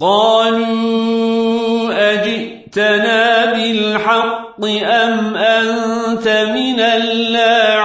قالوا أجئتنا بالحق أم أنت من اللاعبين